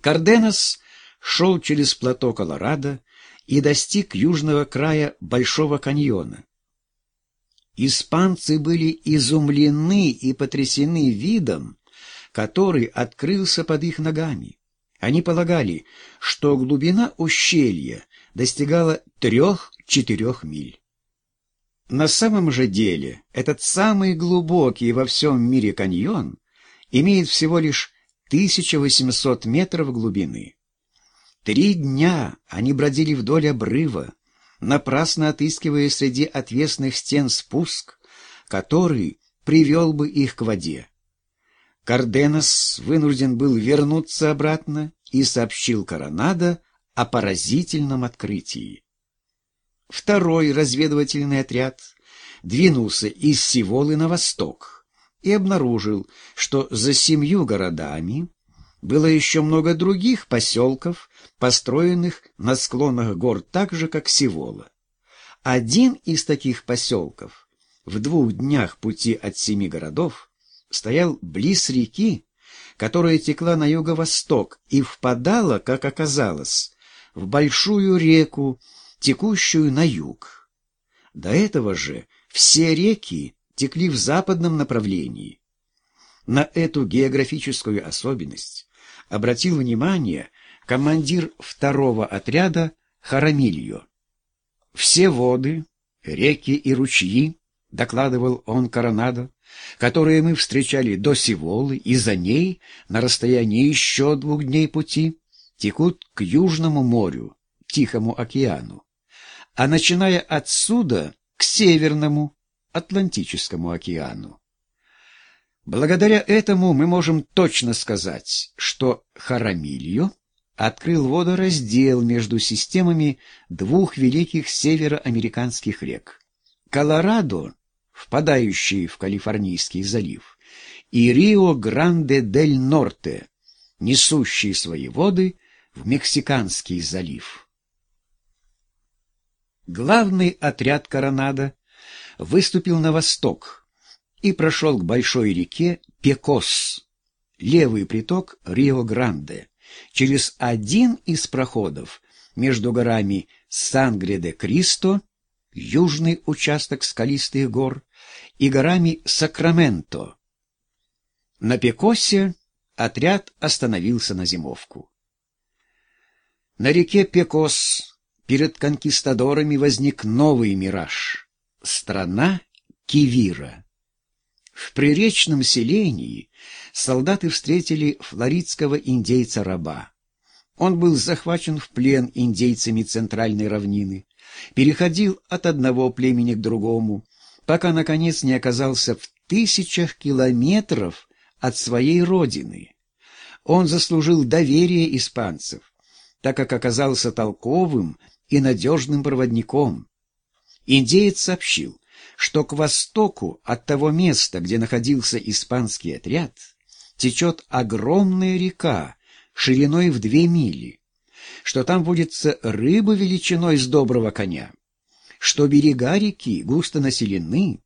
Карденос шел через плато Колорадо и достиг южного края Большого каньона. Испанцы были изумлены и потрясены видом, который открылся под их ногами. Они полагали, что глубина ущелья достигала трех-четырех миль. На самом же деле этот самый глубокий во всем мире каньон имеет всего лишь 1800 метров глубины. Три дня они бродили вдоль обрыва, напрасно отыскивая среди отвесных стен спуск, который привел бы их к воде. Карденос вынужден был вернуться обратно и сообщил Коронадо о поразительном открытии. Второй разведывательный отряд двинулся из Сиволы на восток и обнаружил, что за семью городами было еще много других поселков, построенных на склонах гор так же, как Сивола. Один из таких поселков в двух днях пути от семи городов стоял близ реки, которая текла на юго-восток и впадала, как оказалось, в большую реку, текущую на юг. До этого же все реки текли в западном направлении. На эту географическую особенность обратил внимание командир второго отряда Харамильо. Все воды, реки и ручьи, докладывал он Коронадо, которые мы встречали до Сиволы и за ней на расстоянии еще двух дней пути, текут к Южному морю, Тихому океану а начиная отсюда к Северному Атлантическому океану. Благодаря этому мы можем точно сказать, что Харамильо открыл водораздел между системами двух великих североамериканских рек – Колорадо, впадающий в Калифорнийский залив, и Рио-Гранде-дель-Норте, несущий свои воды в Мексиканский залив. Главный отряд Коронада выступил на восток и прошел к большой реке Пекос, левый приток Рио-Гранде, через один из проходов между горами Сангре-де-Кристо, южный участок скалистых гор, и горами Сакраменто. На Пекосе отряд остановился на зимовку. На реке Пекос перед конкистадорами возник новый мираж — страна Кивира. В приречном селении солдаты встретили флоридского индейца-раба. Он был захвачен в плен индейцами центральной равнины, переходил от одного племени к другому, пока, наконец, не оказался в тысячах километров от своей родины. Он заслужил доверие испанцев, так как оказался толковым и надежным проводником. Индеец сообщил, что к востоку от того места, где находился испанский отряд, течет огромная река шириной в две мили, что там водится рыба величиной с доброго коня, что берега реки густо населены,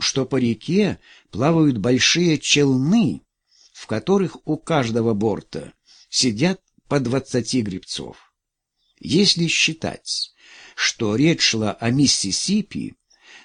что по реке плавают большие челны, в которых у каждого борта сидят по двадцати гребцов. Если считать, что речь шла о Миссисипи,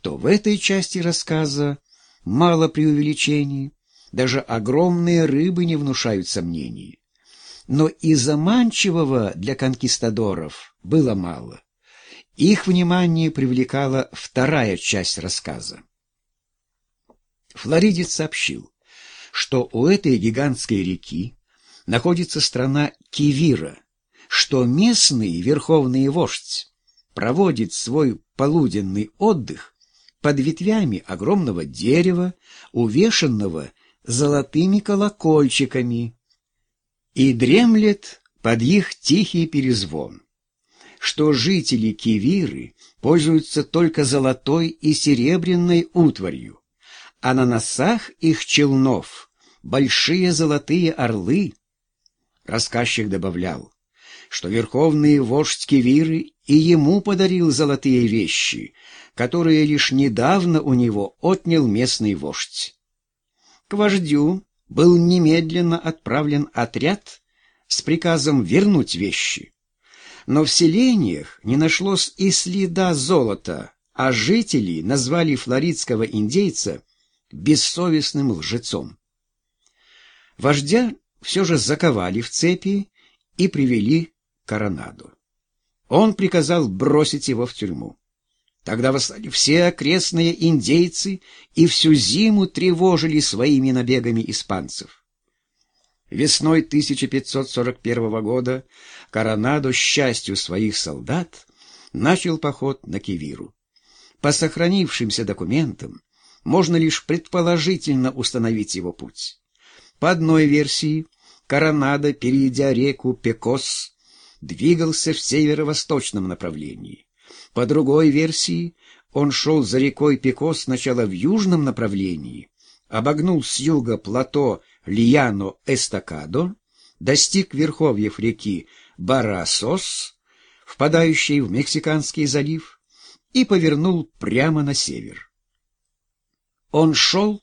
то в этой части рассказа мало преувеличений, даже огромные рыбы не внушают сомнений. Но и заманчивого для конкистадоров было мало. Их внимание привлекала вторая часть рассказа. Флоридец сообщил, что у этой гигантской реки находится страна Кивира — что местный верховный вождь проводит свой полуденный отдых под ветвями огромного дерева, увешанного золотыми колокольчиками, и дремлет под их тихий перезвон, что жители Кивиры пользуются только золотой и серебряной утварью, а на носах их челнов большие золотые орлы. Рассказчик добавлял, что верховный вождь Кивиры и ему подарил золотые вещи, которые лишь недавно у него отнял местный вождь. К вождю был немедленно отправлен отряд с приказом вернуть вещи. Но в селениях не нашлось и следа золота, а жители назвали флоридского индейца бессовестным лжецом. Вождя все же заковали в цепи и привели к Коронаду. Он приказал бросить его в тюрьму. Тогда восстали все окрестные индейцы и всю зиму тревожили своими набегами испанцев. Весной 1541 года Коронадо, счастью своих солдат, начал поход на Кивиру. По сохранившимся документам можно лишь предположительно установить его путь. По одной версии, Коронадо, перейдя реку Пекос, двигался в северо-восточном направлении. По другой версии, он шел за рекой Пекос сначала в южном направлении, обогнул с юга плато Лияно-Эстакадо, достиг верховьев реки Барасос, впадающей в Мексиканский залив, и повернул прямо на север. Он шел,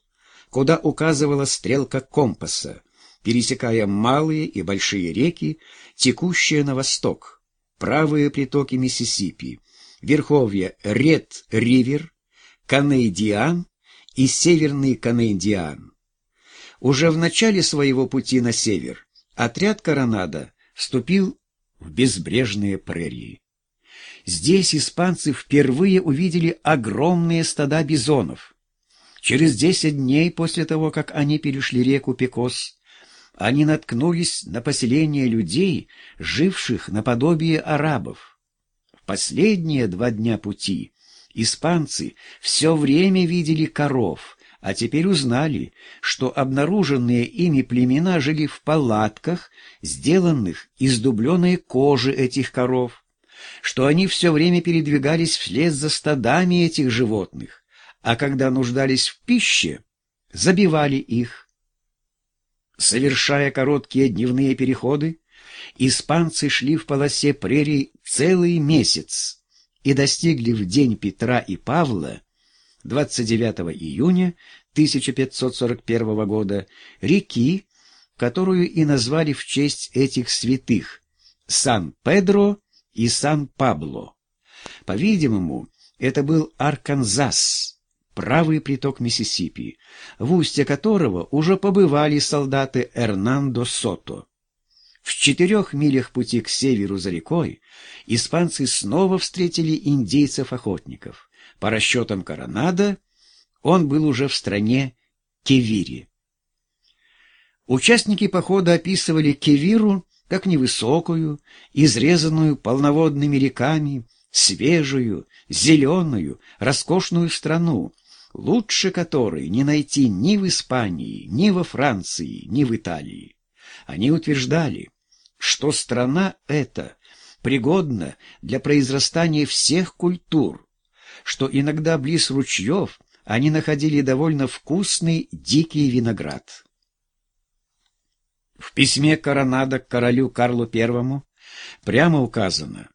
куда указывала стрелка компаса, пересекая малые и большие реки, текущие на восток, правые притоки Миссисипи, верховья Ред-Ривер, Канейдиан и Северный Канейдиан. Уже в начале своего пути на север отряд Коронада вступил в безбрежные прерии. Здесь испанцы впервые увидели огромные стада бизонов. Через десять дней после того, как они перешли реку Пекос, они наткнулись на поселение людей, живших наподобие арабов. В последние два дня пути испанцы все время видели коров, а теперь узнали, что обнаруженные ими племена жили в палатках, сделанных из дубленой кожи этих коров, что они все время передвигались вслед за стадами этих животных, а когда нуждались в пище, забивали их. Совершая короткие дневные переходы, испанцы шли в полосе прерий целый месяц и достигли в день Петра и Павла 29 июня 1541 года реки, которую и назвали в честь этих святых Сан-Педро и Сан-Пабло. По-видимому, это был Арканзас, правый приток Миссисипи, в устье которого уже побывали солдаты Эрнандо Сото. В четырех милях пути к северу за рекой испанцы снова встретили индейцев-охотников. По расчетам Коронада, он был уже в стране Кевири. Участники похода описывали Кевиру как невысокую, изрезанную полноводными реками, свежую, зеленую, роскошную страну, лучше которой не найти ни в Испании, ни во Франции, ни в Италии. Они утверждали, что страна эта пригодна для произрастания всех культур, что иногда близ ручьев они находили довольно вкусный дикий виноград. В письме Коронада к королю Карлу I прямо указано,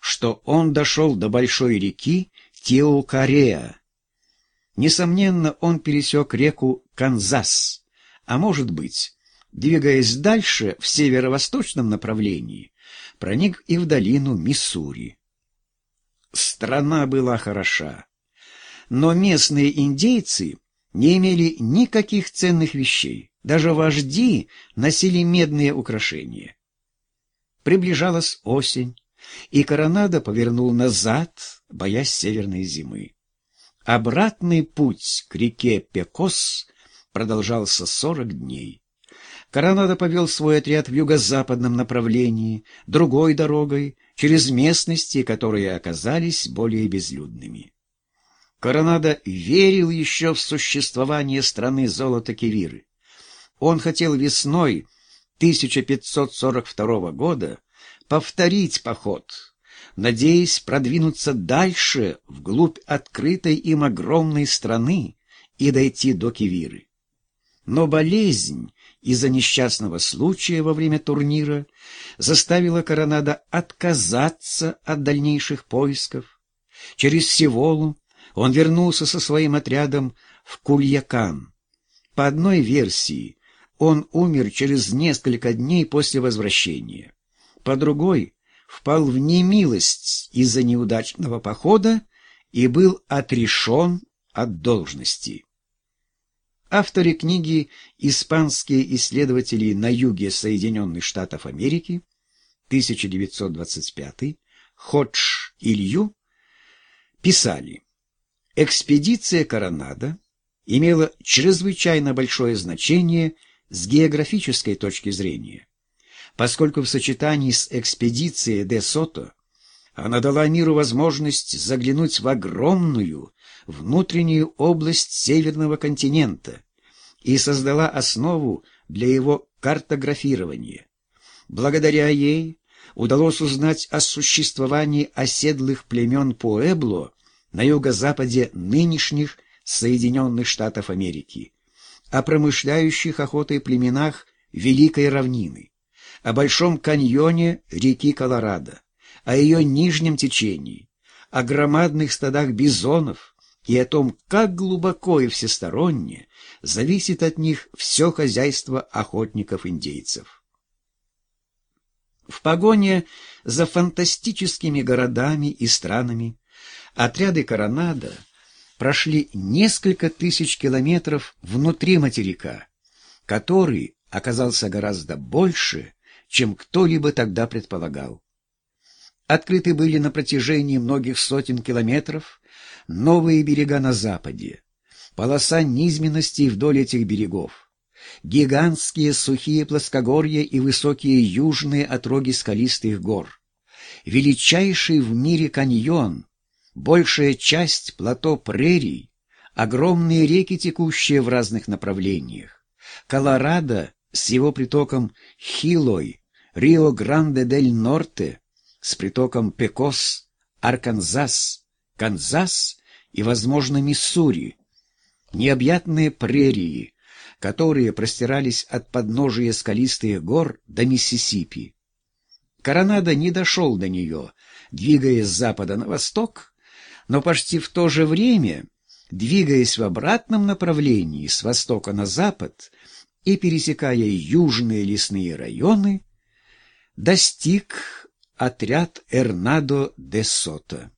что он дошел до большой реки Теокареа. Несомненно, он пересек реку Канзас, а может быть, двигаясь дальше в северо-восточном направлении, проник и в долину Миссури. Страна была хороша, но местные индейцы не имели никаких ценных вещей. Даже вожди носили медные украшения. Приближалась осень, и Коронадо повернул назад, боясь северной зимы. Обратный путь к реке Пекос продолжался сорок дней. Коронадо повел свой отряд в юго-западном направлении, другой дорогой, через местности, которые оказались более безлюдными. Коронадо верил еще в существование страны золота Кивиры. Он хотел весной 1542 года повторить поход, надеясь продвинуться дальше, вглубь открытой им огромной страны и дойти до Кивиры. Но болезнь из-за несчастного случая во время турнира заставила Коронада отказаться от дальнейших поисков. Через Севолу он вернулся со своим отрядом в Кульякан. По одной версии, он умер через несколько дней после возвращения. По другой впал в немилость из-за неудачного похода и был отрешен от должности. Авторы книги «Испанские исследователи на юге Соединенных Штатов Америки» 1925 Ходж Илью писали «Экспедиция Коронада имела чрезвычайно большое значение с географической точки зрения, поскольку в сочетании с экспедицией де Сото она дала миру возможность заглянуть в огромную внутреннюю область Северного континента и создала основу для его картографирования. Благодаря ей удалось узнать о существовании оседлых племен Пуэбло на юго-западе нынешних Соединенных Штатов Америки, о промышляющих охотой племенах Великой равнины, о Большом каньоне реки Колорадо, о ее нижнем течении, о громадных стадах бизонов и о том, как глубоко и всесторонне зависит от них все хозяйство охотников-индейцев. В погоне за фантастическими городами и странами отряды Коронада прошли несколько тысяч километров внутри материка, который оказался гораздо больше, чем кто-либо тогда предполагал. Открыты были на протяжении многих сотен километров новые берега на западе, полоса низменностей вдоль этих берегов, гигантские сухие плоскогорья и высокие южные отроги скалистых гор, величайший в мире каньон, большая часть плато прерий, огромные реки, текущие в разных направлениях, Колорадо с его притоком Хилой, Рио-Гранде-дель-Норте, с притоком Пекос, Арканзас, Канзас и, возможно, Миссури, необъятные прерии, которые простирались от подножия скалистых гор до Миссисипи. Коронадо не дошел до нее, двигаясь с запада на восток, но почти в то же время, двигаясь в обратном направлении с востока на запад и пересекая южные лесные районы, достиг отряд Эрнадо де Сота.